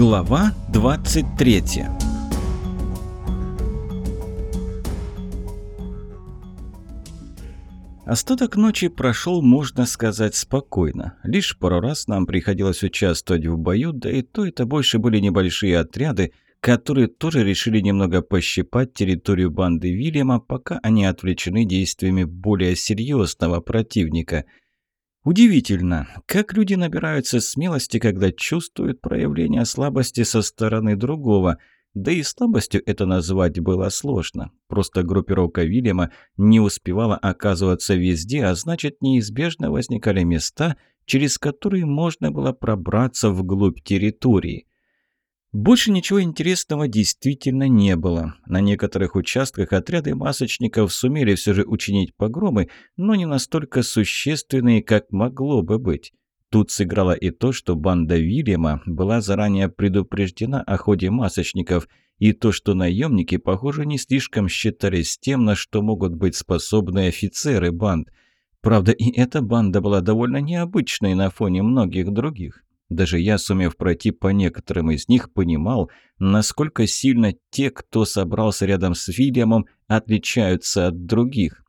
Глава 23 Остаток ночи прошел, можно сказать, спокойно. Лишь пару раз нам приходилось участвовать в бою, да и то это больше были небольшие отряды, которые тоже решили немного пощипать территорию банды Вильяма, пока они отвлечены действиями более серьезного противника – Удивительно, как люди набираются смелости, когда чувствуют проявление слабости со стороны другого. Да и слабостью это назвать было сложно. Просто группировка Вильяма не успевала оказываться везде, а значит неизбежно возникали места, через которые можно было пробраться вглубь территории. Больше ничего интересного действительно не было. На некоторых участках отряды масочников сумели все же учинить погромы, но не настолько существенные, как могло бы быть. Тут сыграло и то, что банда Вильяма была заранее предупреждена о ходе масочников, и то, что наемники, похоже, не слишком считались тем, на что могут быть способны офицеры банд. Правда, и эта банда была довольно необычной на фоне многих других. Даже я, сумев пройти по некоторым из них, понимал, насколько сильно те, кто собрался рядом с Вильямом, отличаются от других.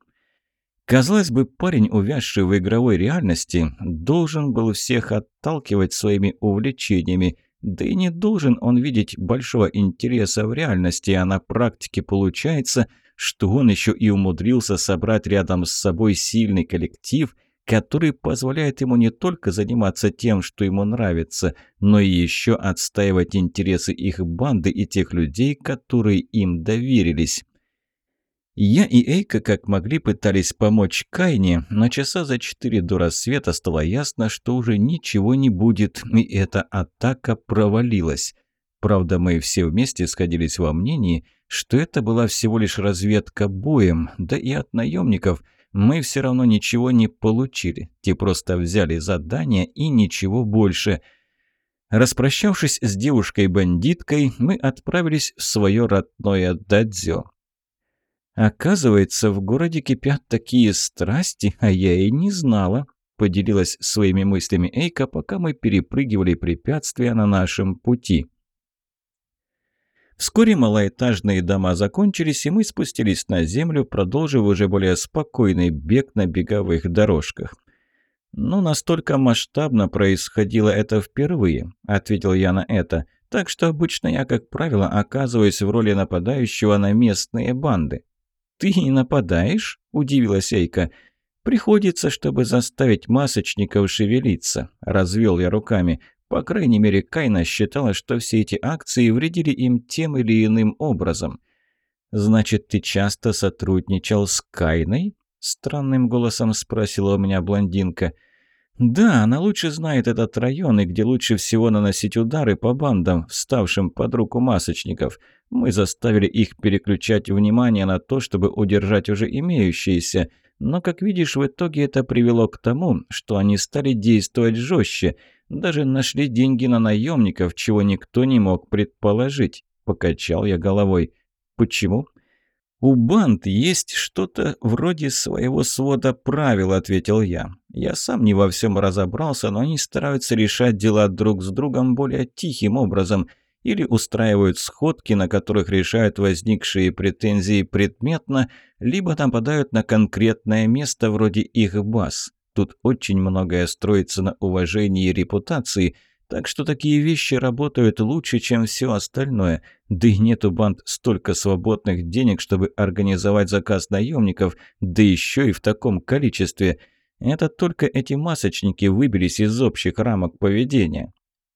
Казалось бы, парень, увязший в игровой реальности, должен был всех отталкивать своими увлечениями, да и не должен он видеть большого интереса в реальности, а на практике получается, что он еще и умудрился собрать рядом с собой сильный коллектив – который позволяет ему не только заниматься тем, что ему нравится, но и еще отстаивать интересы их банды и тех людей, которые им доверились. Я и Эйка как могли пытались помочь Кайне, но часа за четыре до рассвета стало ясно, что уже ничего не будет, и эта атака провалилась. Правда, мы все вместе сходились во мнении, что это была всего лишь разведка боем, да и от наемников – мы все равно ничего не получили. Те просто взяли задание и ничего больше. Распрощавшись с девушкой-бандиткой, мы отправились в свое родное дадзё. «Оказывается, в городе кипят такие страсти, а я и не знала», — поделилась своими мыслями Эйка, пока мы перепрыгивали препятствия на нашем пути. Вскоре малоэтажные дома закончились, и мы спустились на землю, продолжив уже более спокойный бег на беговых дорожках. «Ну, настолько масштабно происходило это впервые», — ответил я на это. «Так что обычно я, как правило, оказываюсь в роли нападающего на местные банды». «Ты не нападаешь?» — удивилась Эйка. «Приходится, чтобы заставить масочников шевелиться», — развел я руками. По крайней мере, Кайна считала, что все эти акции вредили им тем или иным образом. «Значит, ты часто сотрудничал с Кайной?» – странным голосом спросила у меня блондинка. «Да, она лучше знает этот район и где лучше всего наносить удары по бандам, вставшим под руку масочников. Мы заставили их переключать внимание на то, чтобы удержать уже имеющиеся. Но, как видишь, в итоге это привело к тому, что они стали действовать жестче – даже нашли деньги на наемников, чего никто не мог предположить. Покачал я головой. Почему? «У банд есть что-то вроде своего свода правил», — ответил я. «Я сам не во всем разобрался, но они стараются решать дела друг с другом более тихим образом или устраивают сходки, на которых решают возникшие претензии предметно, либо нападают на конкретное место вроде их баз. Тут очень многое строится на уважении и репутации, так что такие вещи работают лучше, чем все остальное. Да и нету банд столько свободных денег, чтобы организовать заказ наемников, да еще и в таком количестве. Это только эти масочники выбились из общих рамок поведения.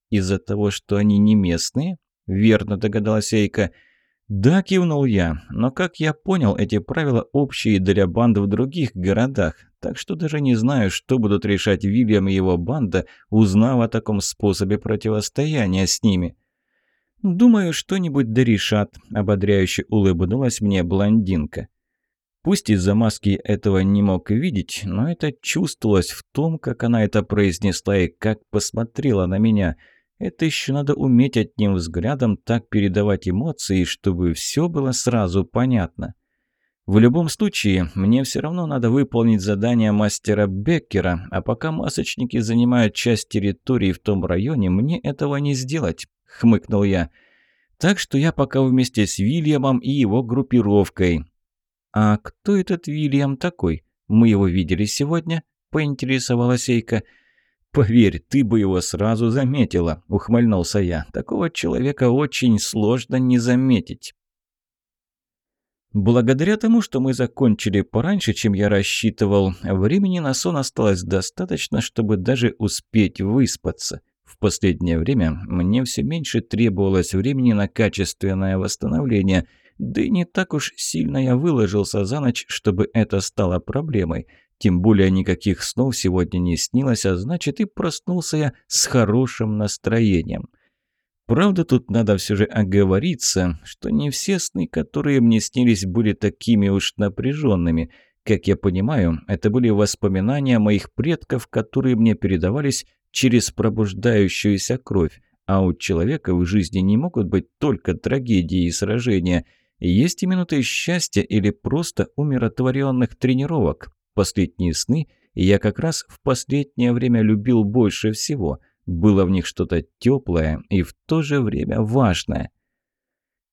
Из-за того, что они не местные? Верно догадалась Эйка. «Да», — кивнул я, — «но, как я понял, эти правила общие для банд в других городах, так что даже не знаю, что будут решать Вильям и его банда, узнав о таком способе противостояния с ними». «Думаю, что-нибудь дорешат», — ободряюще улыбнулась мне блондинка. Пусть из-за маски этого не мог видеть, но это чувствовалось в том, как она это произнесла и как посмотрела на меня — это еще надо уметь одним взглядом так передавать эмоции, чтобы все было сразу понятно. В любом случае, мне все равно надо выполнить задание мастера Беккера, а пока масочники занимают часть территории в том районе, мне этого не сделать, — хмыкнул я. «Так что я пока вместе с Вильямом и его группировкой». «А кто этот Вильям такой? Мы его видели сегодня?» — поинтересовалась Эйка. «Поверь, ты бы его сразу заметила», — ухмыльнулся я. «Такого человека очень сложно не заметить». Благодаря тому, что мы закончили пораньше, чем я рассчитывал, времени на сон осталось достаточно, чтобы даже успеть выспаться. В последнее время мне все меньше требовалось времени на качественное восстановление, да и не так уж сильно я выложился за ночь, чтобы это стало проблемой. Тем более никаких снов сегодня не снилось, а значит и проснулся я с хорошим настроением. Правда, тут надо все же оговориться, что не все сны, которые мне снились, были такими уж напряженными. Как я понимаю, это были воспоминания моих предков, которые мне передавались через пробуждающуюся кровь. А у человека в жизни не могут быть только трагедии и сражения. Есть и минуты счастья или просто умиротворенных тренировок. Последние сны я как раз в последнее время любил больше всего – было в них что-то теплое и в то же время важное.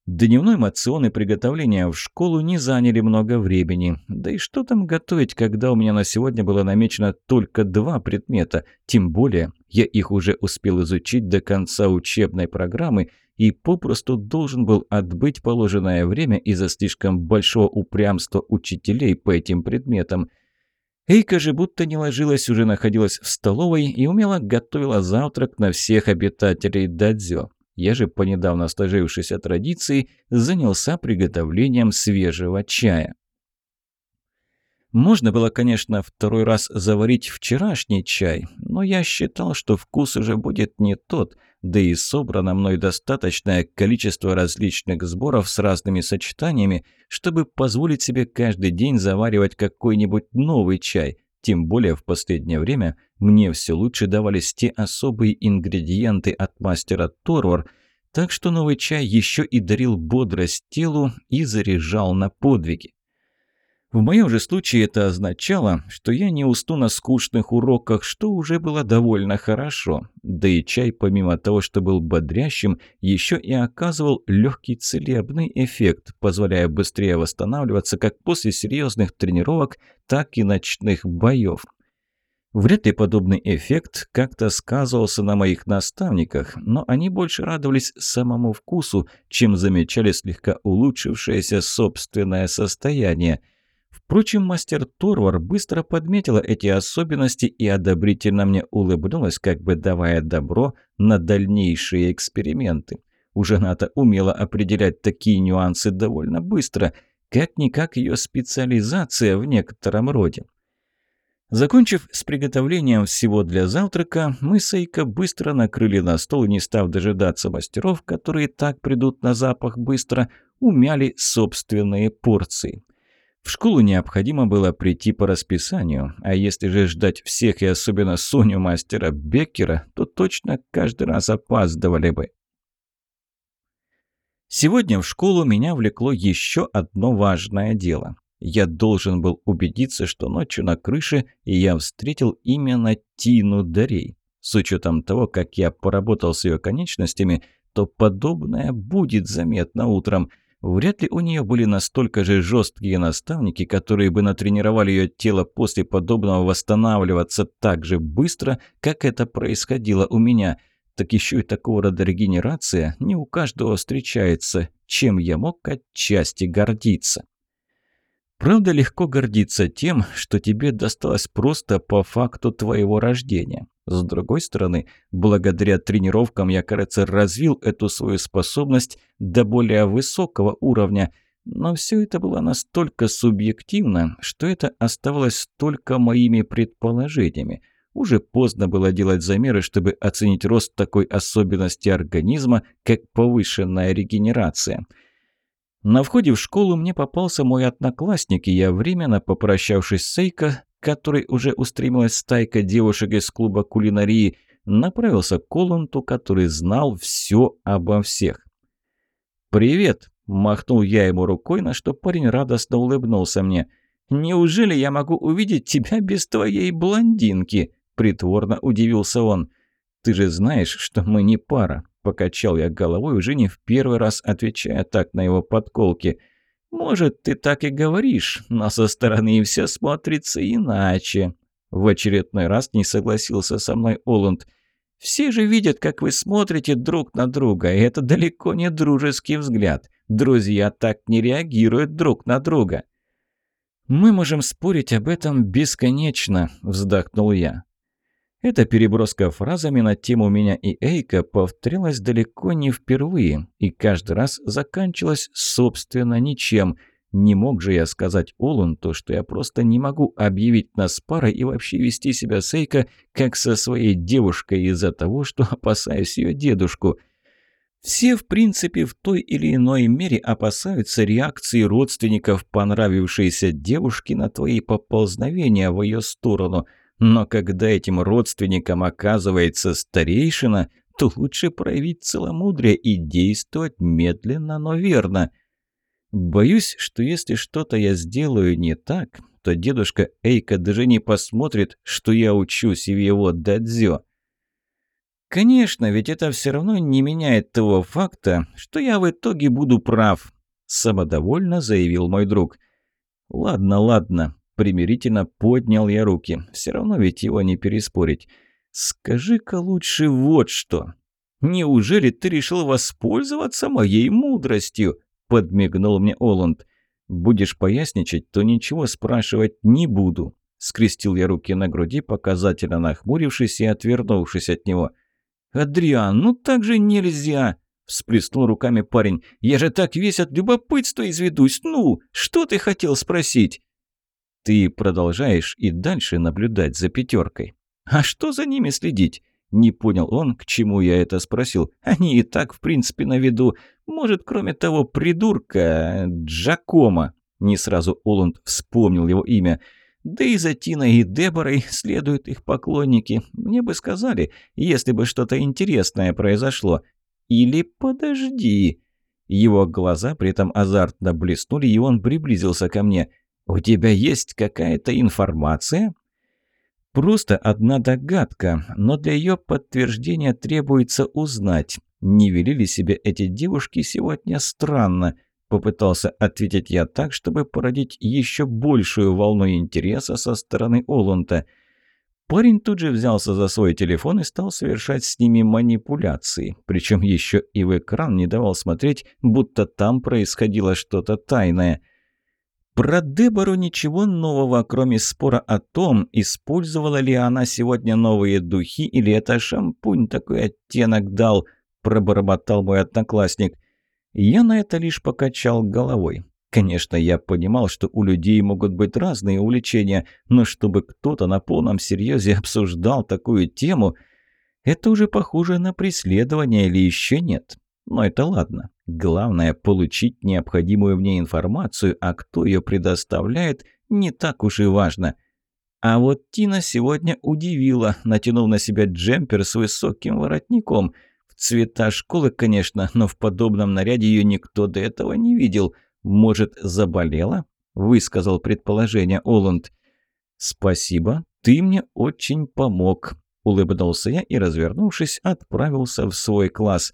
Дневной мацион и приготовления в школу не заняли много времени. Да и что там готовить, когда у меня на сегодня было намечено только два предмета. Тем более, я их уже успел изучить до конца учебной программы и попросту должен был отбыть положенное время из-за слишком большого упрямства учителей по этим предметам – Эйка же будто не ложилась, уже находилась в столовой и умело готовила завтрак на всех обитателей Дадзё. Я же, по недавно сложившейся традиции, занялся приготовлением свежего чая. Можно было, конечно, второй раз заварить вчерашний чай, но я считал, что вкус уже будет не тот, да и собрано мной достаточное количество различных сборов с разными сочетаниями, чтобы позволить себе каждый день заваривать какой-нибудь новый чай. Тем более в последнее время мне все лучше давались те особые ингредиенты от мастера Торвар, так что новый чай еще и дарил бодрость телу и заряжал на подвиги. В моем же случае это означало, что я не усну на скучных уроках, что уже было довольно хорошо. Да и чай, помимо того, что был бодрящим, еще и оказывал легкий целебный эффект, позволяя быстрее восстанавливаться как после серьезных тренировок, так и ночных боев. Вряд ли подобный эффект как-то сказывался на моих наставниках, но они больше радовались самому вкусу, чем замечали слегка улучшившееся собственное состояние – Впрочем, мастер Торвар быстро подметила эти особенности и одобрительно мне улыбнулась, как бы давая добро на дальнейшие эксперименты. Уже она-то умела определять такие нюансы довольно быстро, как-никак ее специализация в некотором роде. Закончив с приготовлением всего для завтрака, мы с Эйко быстро накрыли на стол, не став дожидаться мастеров, которые так придут на запах быстро, умяли собственные порции. В школу необходимо было прийти по расписанию, а если же ждать всех и особенно Соню мастера Беккера, то точно каждый раз опаздывали бы. Сегодня в школу меня влекло еще одно важное дело. Я должен был убедиться, что ночью на крыше я встретил именно Тину Дарей. С учетом того, как я поработал с ее конечностями, то подобное будет заметно утром – Вряд ли у нее были настолько же жесткие наставники, которые бы натренировали ее тело после подобного восстанавливаться так же быстро, как это происходило у меня. Так еще и такого рода регенерация не у каждого встречается, чем я мог отчасти гордиться. Правда, легко гордиться тем, что тебе досталось просто по факту твоего рождения. С другой стороны, благодаря тренировкам я, кажется, развил эту свою способность до более высокого уровня. Но все это было настолько субъективно, что это оставалось только моими предположениями. Уже поздно было делать замеры, чтобы оценить рост такой особенности организма, как повышенная регенерация. На входе в школу мне попался мой одноклассник, и я, временно попрощавшись с Сейко, которой уже устремилась стайка девушек из клуба кулинарии, направился к Колунту, который знал все обо всех. «Привет!» – махнул я ему рукой, на что парень радостно улыбнулся мне. «Неужели я могу увидеть тебя без твоей блондинки?» – притворно удивился он. «Ты же знаешь, что мы не пара», Покачал я головой, уже не в первый раз отвечая так на его подколки. «Может, ты так и говоришь, но со стороны все смотрится иначе». В очередной раз не согласился со мной Оланд. «Все же видят, как вы смотрите друг на друга, и это далеко не дружеский взгляд. Друзья так не реагируют друг на друга». «Мы можем спорить об этом бесконечно», – вздохнул я. Эта переброска фразами на тему меня и Эйка повторялась далеко не впервые и каждый раз заканчивалась, собственно, ничем. Не мог же я сказать Олунту, что я просто не могу объявить нас парой и вообще вести себя с Эйка, как со своей девушкой из-за того, что опасаюсь ее дедушку. Все, в принципе, в той или иной мере опасаются реакции родственников понравившейся девушки на твои поползновения в ее сторону – но когда этим родственникам оказывается старейшина, то лучше проявить целомудрие и действовать медленно, но верно. Боюсь, что если что-то я сделаю не так, то дедушка Эйка даже не посмотрит, что я учусь в его дадзё. Конечно, ведь это все равно не меняет того факта, что я в итоге буду прав, самодовольно заявил мой друг. Ладно, ладно, Примирительно поднял я руки. Все равно ведь его не переспорить. «Скажи-ка лучше вот что. Неужели ты решил воспользоваться моей мудростью?» Подмигнул мне Оланд. «Будешь поясничать, то ничего спрашивать не буду». Скрестил я руки на груди, показательно нахмурившись и отвернувшись от него. «Адриан, ну так же нельзя!» Всплеснул руками парень. «Я же так весь от любопытства изведусь. Ну, что ты хотел спросить?» Ты продолжаешь и дальше наблюдать за пятеркой. А что за ними следить? Не понял он, к чему я это спросил. Они и так, в принципе, на виду. Может, кроме того придурка Джакома. Не сразу Оланд вспомнил его имя. Да и за Тиной и Деборой следуют их поклонники. Мне бы сказали, если бы что-то интересное произошло. Или подожди. Его глаза при этом азартно блеснули, и он приблизился ко мне – «У тебя есть какая-то информация?» «Просто одна догадка, но для ее подтверждения требуется узнать, не вели ли себе эти девушки сегодня странно», попытался ответить я так, чтобы породить еще большую волну интереса со стороны Олунта. Парень тут же взялся за свой телефон и стал совершать с ними манипуляции, причем еще и в экран не давал смотреть, будто там происходило что-то тайное – про Дебору ничего нового, кроме спора о том, использовала ли она сегодня новые духи или это шампунь такой оттенок дал, пробормотал мой одноклассник. Я на это лишь покачал головой. Конечно, я понимал, что у людей могут быть разные увлечения, но чтобы кто-то на полном серьезе обсуждал такую тему, это уже похоже на преследование или еще нет. Но это ладно. Главное – получить необходимую мне информацию, а кто ее предоставляет, не так уж и важно. А вот Тина сегодня удивила, натянув на себя джемпер с высоким воротником. В цвета школы, конечно, но в подобном наряде ее никто до этого не видел. Может, заболела? Высказал предположение Оланд. «Спасибо, ты мне очень помог», – улыбнулся я и, развернувшись, отправился в свой класс.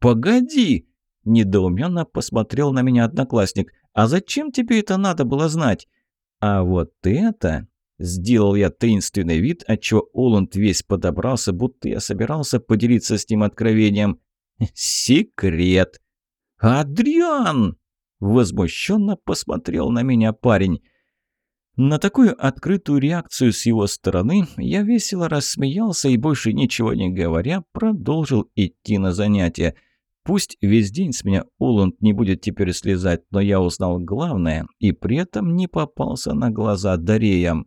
«Погоди!» – недоуменно посмотрел на меня одноклассник. «А зачем тебе это надо было знать?» «А вот это...» Сделал я таинственный вид, отчего Оланд весь подобрался, будто я собирался поделиться с ним откровением. «Секрет!» «Адриан!» – возмущенно посмотрел на меня парень. На такую открытую реакцию с его стороны я весело рассмеялся и, больше ничего не говоря, продолжил идти на занятия – Пусть весь день с меня Уланд не будет теперь слезать, но я узнал главное и при этом не попался на глаза Дареям.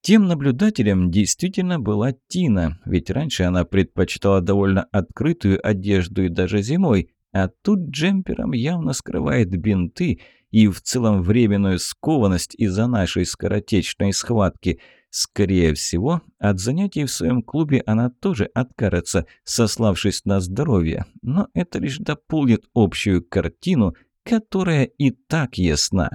Тем наблюдателем действительно была Тина, ведь раньше она предпочитала довольно открытую одежду и даже зимой, а тут джемпером явно скрывает бинты и в целом временную скованность из-за нашей скоротечной схватки – Скорее всего, от занятий в своем клубе она тоже откажется, сославшись на здоровье, но это лишь дополнит общую картину, которая и так ясна.